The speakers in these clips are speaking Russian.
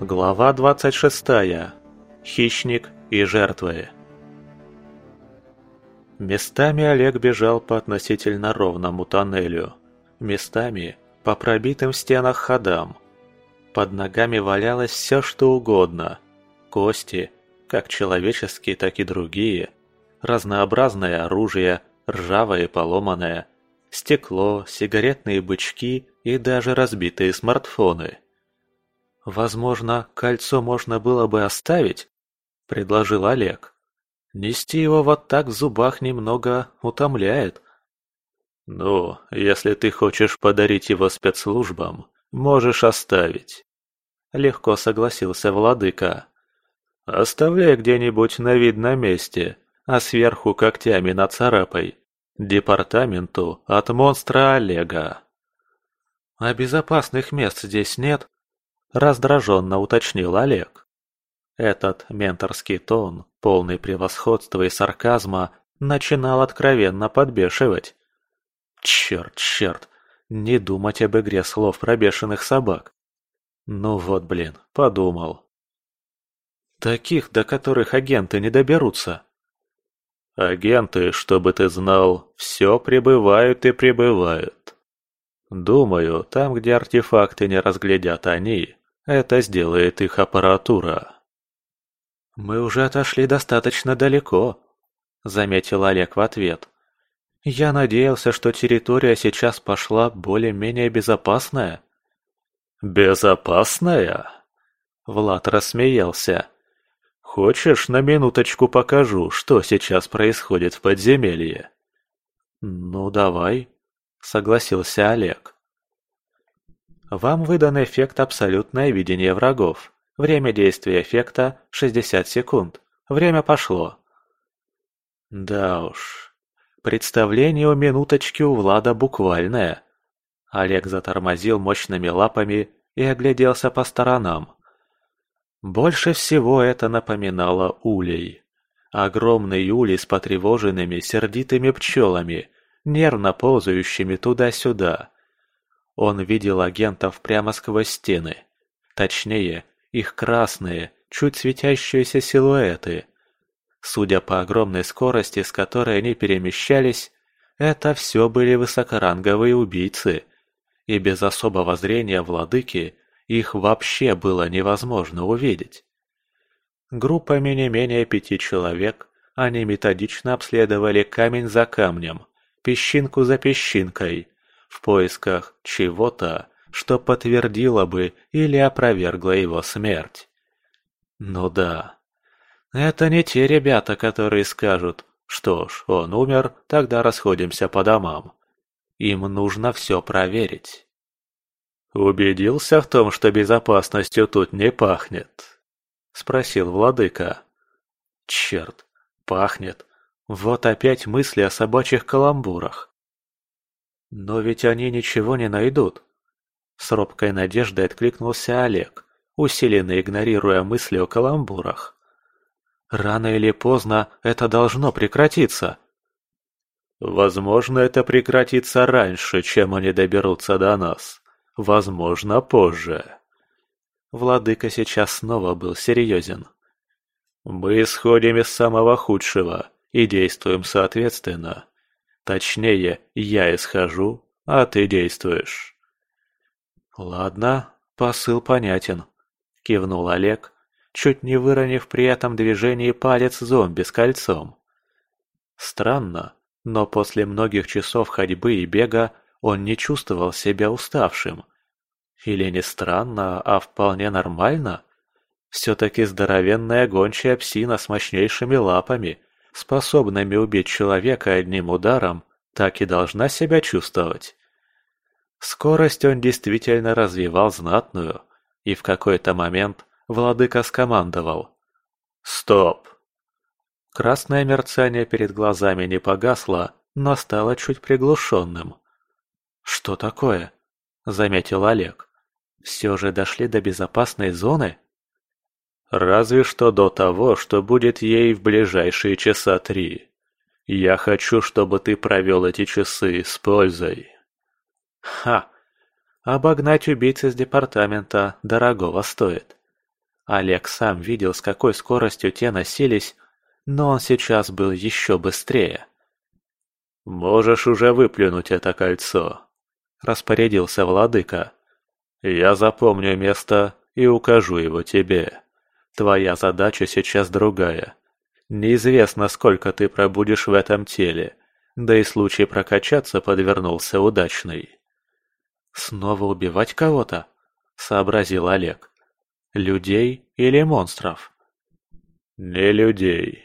Глава 26. Хищник и жертвы. Местами Олег бежал по относительно ровному тоннелю. Местами по пробитым в стенах ходам. Под ногами валялось все что угодно. Кости, как человеческие, так и другие. Разнообразное оружие, ржавое и поломанное. Стекло, сигаретные бычки и даже разбитые смартфоны. «Возможно, кольцо можно было бы оставить?» – предложил Олег. «Нести его вот так в зубах немного утомляет». «Ну, если ты хочешь подарить его спецслужбам, можешь оставить», – легко согласился владыка. «Оставляй где-нибудь на видном месте, а сверху когтями нацарапай. Департаменту от монстра Олега». «А безопасных мест здесь нет?» Раздраженно уточнил Олег. Этот менторский тон, полный превосходства и сарказма, начинал откровенно подбешивать. Черт, черт, не думать об игре слов про бешеных собак. Ну вот, блин, подумал. Таких, до которых агенты не доберутся. Агенты, чтобы ты знал, все прибывают и прибывают. Думаю, там, где артефакты не разглядят они, это сделает их аппаратура. «Мы уже отошли достаточно далеко», — заметил Олег в ответ. «Я надеялся, что территория сейчас пошла более-менее безопасная». «Безопасная?» Влад рассмеялся. «Хочешь, на минуточку покажу, что сейчас происходит в подземелье?» «Ну, давай», — согласился Олег. Вам выдан эффект «Абсолютное видение врагов». Время действия эффекта – 60 секунд. Время пошло. Да уж. Представление у минуточки у Влада буквальное. Олег затормозил мощными лапами и огляделся по сторонам. Больше всего это напоминало улей. Огромный улей с потревоженными сердитыми пчелами, нервно ползающими туда-сюда. Он видел агентов прямо сквозь стены. Точнее, их красные, чуть светящиеся силуэты. Судя по огромной скорости, с которой они перемещались, это все были высокоранговые убийцы. И без особого зрения владыки их вообще было невозможно увидеть. Группами не менее пяти человек они методично обследовали камень за камнем, песчинку за песчинкой, в поисках чего-то, что подтвердило бы или опровергло его смерть. Ну да, это не те ребята, которые скажут, что ж, он умер, тогда расходимся по домам. Им нужно все проверить. «Убедился в том, что безопасностью тут не пахнет?» — спросил владыка. «Черт, пахнет. Вот опять мысли о собачьих каламбурах. «Но ведь они ничего не найдут!» С робкой надеждой откликнулся Олег, усиленно игнорируя мысли о каламбурах. «Рано или поздно это должно прекратиться!» «Возможно, это прекратится раньше, чем они доберутся до нас. Возможно, позже». Владыка сейчас снова был серьезен. «Мы исходим из самого худшего и действуем соответственно. Точнее, я исхожу, а ты действуешь. Ладно, посыл понятен, кивнул Олег, чуть не выронив при этом движении палец зомби с кольцом. Странно, но после многих часов ходьбы и бега он не чувствовал себя уставшим. Или не странно, а вполне нормально? Все-таки здоровенная гончая псина с мощнейшими лапами способными убить человека одним ударом, так и должна себя чувствовать. Скорость он действительно развивал знатную, и в какой-то момент владыка скомандовал «Стоп!». Красное мерцание перед глазами не погасло, но стало чуть приглушенным. «Что такое?» – заметил Олег. «Все же дошли до безопасной зоны?» Разве что до того, что будет ей в ближайшие часа три. Я хочу, чтобы ты провел эти часы с пользой. Ха! Обогнать убийцы из департамента дорогого стоит. Олег сам видел, с какой скоростью те носились, но он сейчас был еще быстрее. «Можешь уже выплюнуть это кольцо», – распорядился владыка. «Я запомню место и укажу его тебе. Твоя задача сейчас другая. Неизвестно, сколько ты пробудешь в этом теле, да и случай прокачаться подвернулся удачный». «Снова убивать кого-то?» – сообразил Олег. «Людей или монстров?» «Не людей.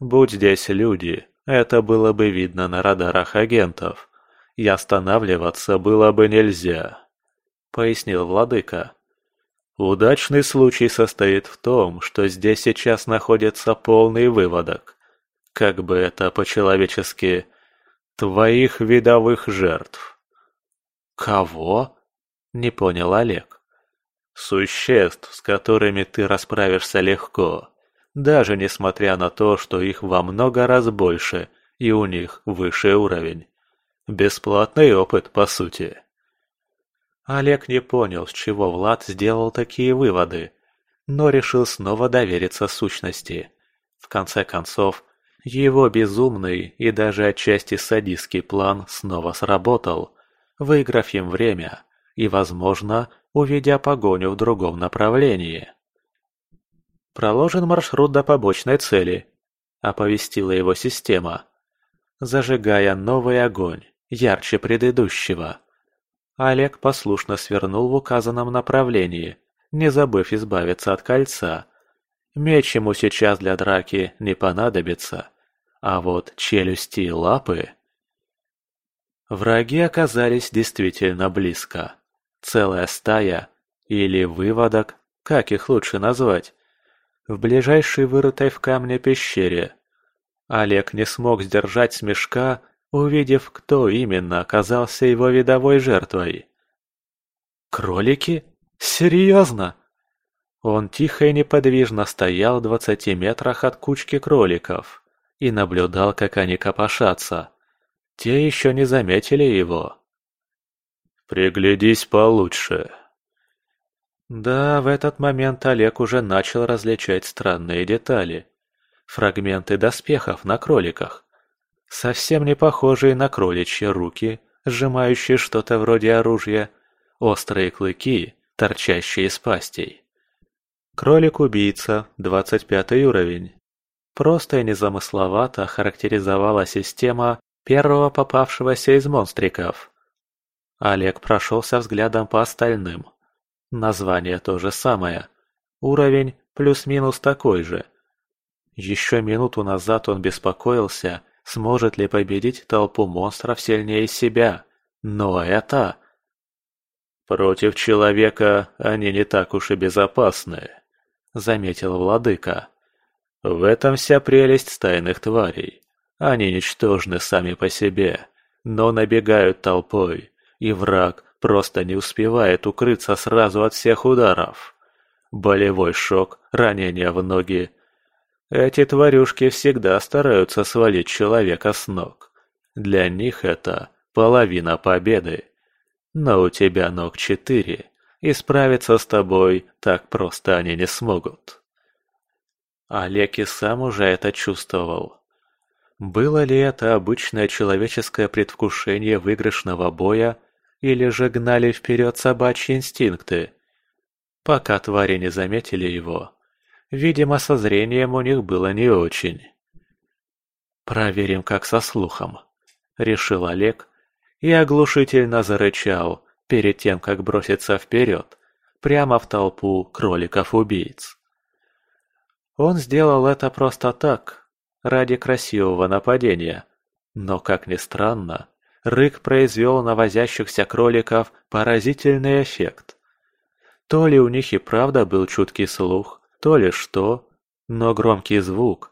Будь здесь люди, это было бы видно на радарах агентов. И останавливаться было бы нельзя», — пояснил владыка. «Удачный случай состоит в том, что здесь сейчас находится полный выводок. Как бы это по-человечески... твоих видовых жертв». «Кого?» — не понял Олег. «Существ, с которыми ты расправишься легко даже несмотря на то, что их во много раз больше и у них выше уровень. Бесплатный опыт, по сути. Олег не понял, с чего Влад сделал такие выводы, но решил снова довериться сущности. В конце концов, его безумный и даже отчасти садистский план снова сработал, выиграв им время и, возможно, уведя погоню в другом направлении. «Проложен маршрут до побочной цели», – оповестила его система, зажигая новый огонь, ярче предыдущего. Олег послушно свернул в указанном направлении, не забыв избавиться от кольца. Меч ему сейчас для драки не понадобится, а вот челюсти и лапы... Враги оказались действительно близко. Целая стая, или выводок, как их лучше назвать, в ближайшей вырытой в камне пещере. Олег не смог сдержать смешка, увидев, кто именно оказался его видовой жертвой. «Кролики? Серьезно?» Он тихо и неподвижно стоял в двадцати метрах от кучки кроликов и наблюдал, как они копошатся. Те еще не заметили его. «Приглядись получше», да, в этот момент Олег уже начал различать странные детали. Фрагменты доспехов на кроликах. Совсем не похожие на кроличьи руки, сжимающие что-то вроде оружия. Острые клыки, торчащие из пастей. Кролик-убийца, 25 уровень. Просто и незамысловато характеризовала система первого попавшегося из монстриков. Олег прошелся взглядом по остальным. Название то же самое. Уровень плюс-минус такой же. Еще минуту назад он беспокоился, сможет ли победить толпу монстров сильнее себя. Но это... «Против человека они не так уж и безопасны», — заметил владыка. «В этом вся прелесть стайных тварей. Они ничтожны сами по себе, но набегают толпой, и враг просто не успевает укрыться сразу от всех ударов. Болевой шок, ранение в ноги. Эти тварюшки всегда стараются свалить человека с ног. Для них это половина победы. Но у тебя ног четыре, и справиться с тобой так просто они не смогут. Олег и сам уже это чувствовал. Было ли это обычное человеческое предвкушение выигрышного боя или же гнали вперед собачьи инстинкты. Пока твари не заметили его. Видимо, со зрением у них было не очень. «Проверим, как со слухом», — решил Олег и оглушительно зарычал перед тем, как броситься вперед, прямо в толпу кроликов-убийц. Он сделал это просто так, ради красивого нападения, но, как ни странно, рык произвел на возящихся кроликов поразительный эффект. То ли у них и правда был чуткий слух, то ли что, но громкий звук,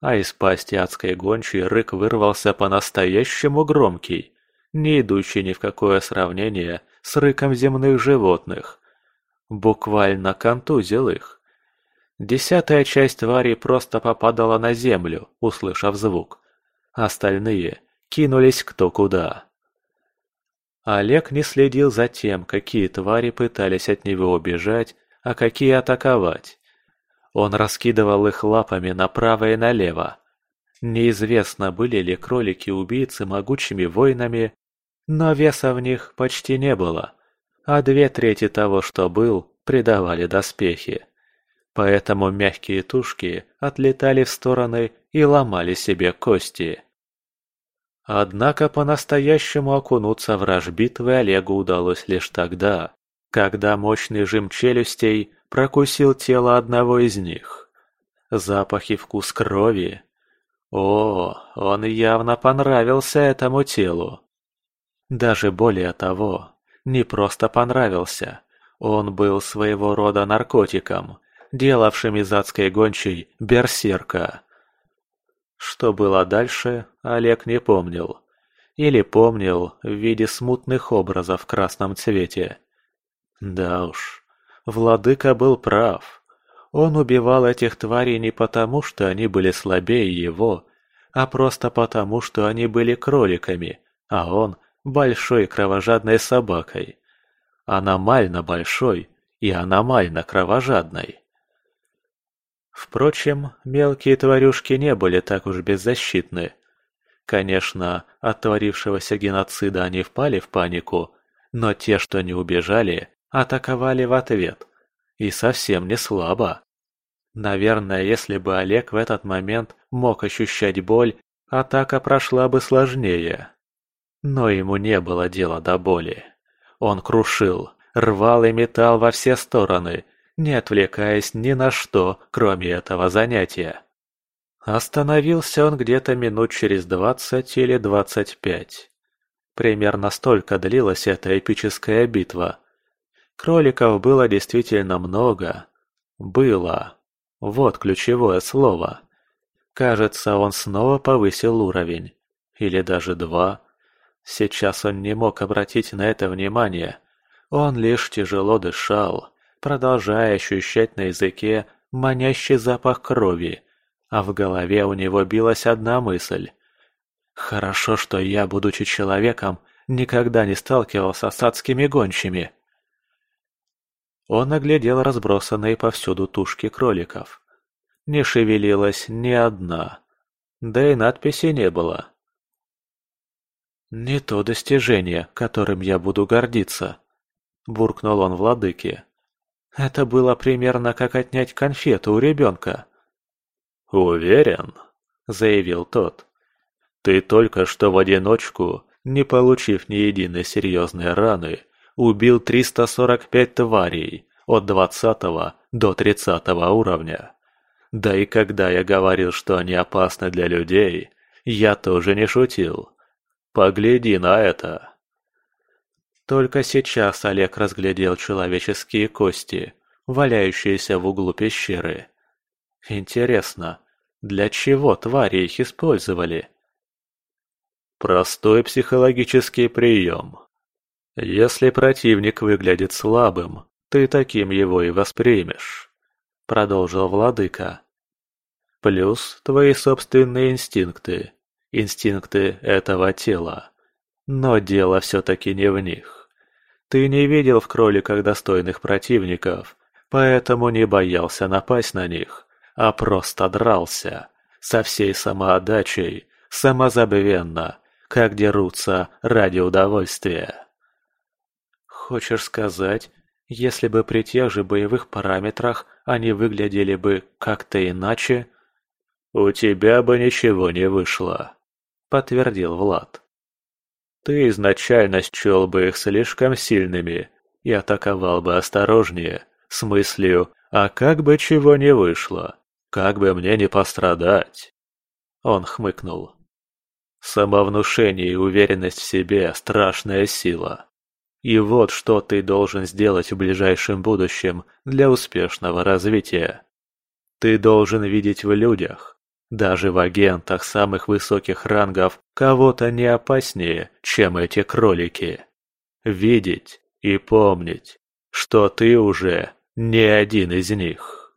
а из пасти адской гончей рык вырвался по-настоящему громкий, не идущий ни в какое сравнение с рыком земных животных. Буквально контузил их. Десятая часть тварей просто попадала на землю, услышав звук. Остальные кинулись кто куда. Олег не следил за тем, какие твари пытались от него убежать, а какие атаковать, Он раскидывал их лапами направо и налево. Неизвестно, были ли кролики-убийцы могучими воинами, но веса в них почти не было, а две трети того, что был, придавали доспехи. Поэтому мягкие тушки отлетали в стороны и ломали себе кости. Однако по-настоящему окунуться в раж Олегу удалось лишь тогда, когда мощный жим челюстей прокусил тело одного из них. Запах и вкус крови. О, он явно понравился этому телу. Даже более того, не просто понравился, он был своего рода наркотиком, делавшим из адской гончей берсерка. Что было дальше, Олег не помнил. Или помнил в виде смутных образов в красном цвете. Да уж, владыка был прав. Он убивал этих тварей не потому, что они были слабее его, а просто потому, что они были кроликами, а он – большой кровожадной собакой. Аномально большой и аномально кровожадной. Впрочем, мелкие тварюшки не были так уж беззащитны. Конечно, от творившегося геноцида они впали в панику, но те, что не убежали, атаковали в ответ. И совсем не слабо. Наверное, если бы Олег в этот момент мог ощущать боль, атака прошла бы сложнее. Но ему не было дела до боли. Он крушил, рвал и метал во все стороны, не отвлекаясь ни на что, кроме этого занятия. Остановился он где-то минут через двадцать или двадцать пять. Примерно столько длилась эта эпическая битва. Кроликов было действительно много. Было. Вот ключевое слово. Кажется, он снова повысил уровень. Или даже два. Сейчас он не мог обратить на это внимание. Он лишь тяжело дышал, продолжая ощущать на языке манящий запах крови, а в голове у него билась одна мысль. «Хорошо, что я, будучи человеком, никогда не сталкивался с адскими гончими». Он оглядел разбросанные повсюду тушки кроликов. Не шевелилась ни одна, да и надписи не было. «Не то достижение, которым я буду гордиться», – буркнул он владыке. Это было примерно как отнять конфету у ребенка. «Уверен», — заявил тот. «Ты только что в одиночку, не получив ни единой серьезной раны, убил 345 тварей от 20 до 30 уровня. Да и когда я говорил, что они опасны для людей, я тоже не шутил. Погляди на это. Только сейчас Олег разглядел человеческие кости, валяющиеся в углу пещеры. Интересно, для чего твари их использовали? Простой психологический прием. Если противник выглядит слабым, ты таким его и воспримешь, продолжил владыка. Плюс твои собственные инстинкты, инстинкты этого тела. Но дело все-таки не в них. Ты не видел в кроликах достойных противников, поэтому не боялся напасть на них, а просто дрался, со всей самоотдачей, самозабвенно, как дерутся ради удовольствия. Хочешь сказать, если бы при тех же боевых параметрах они выглядели бы как-то иначе, у тебя бы ничего не вышло, подтвердил Влад. Ты изначально счел бы их слишком сильными и атаковал бы осторожнее, с мыслью «а как бы чего не вышло, как бы мне не пострадать». Он хмыкнул. Самовнушение и уверенность в себе – страшная сила. И вот что ты должен сделать в ближайшем будущем для успешного развития. Ты должен видеть в людях, даже в агентах самых высоких рангов кого-то не опаснее, чем эти кролики. Видеть и помнить, что ты уже не один из них.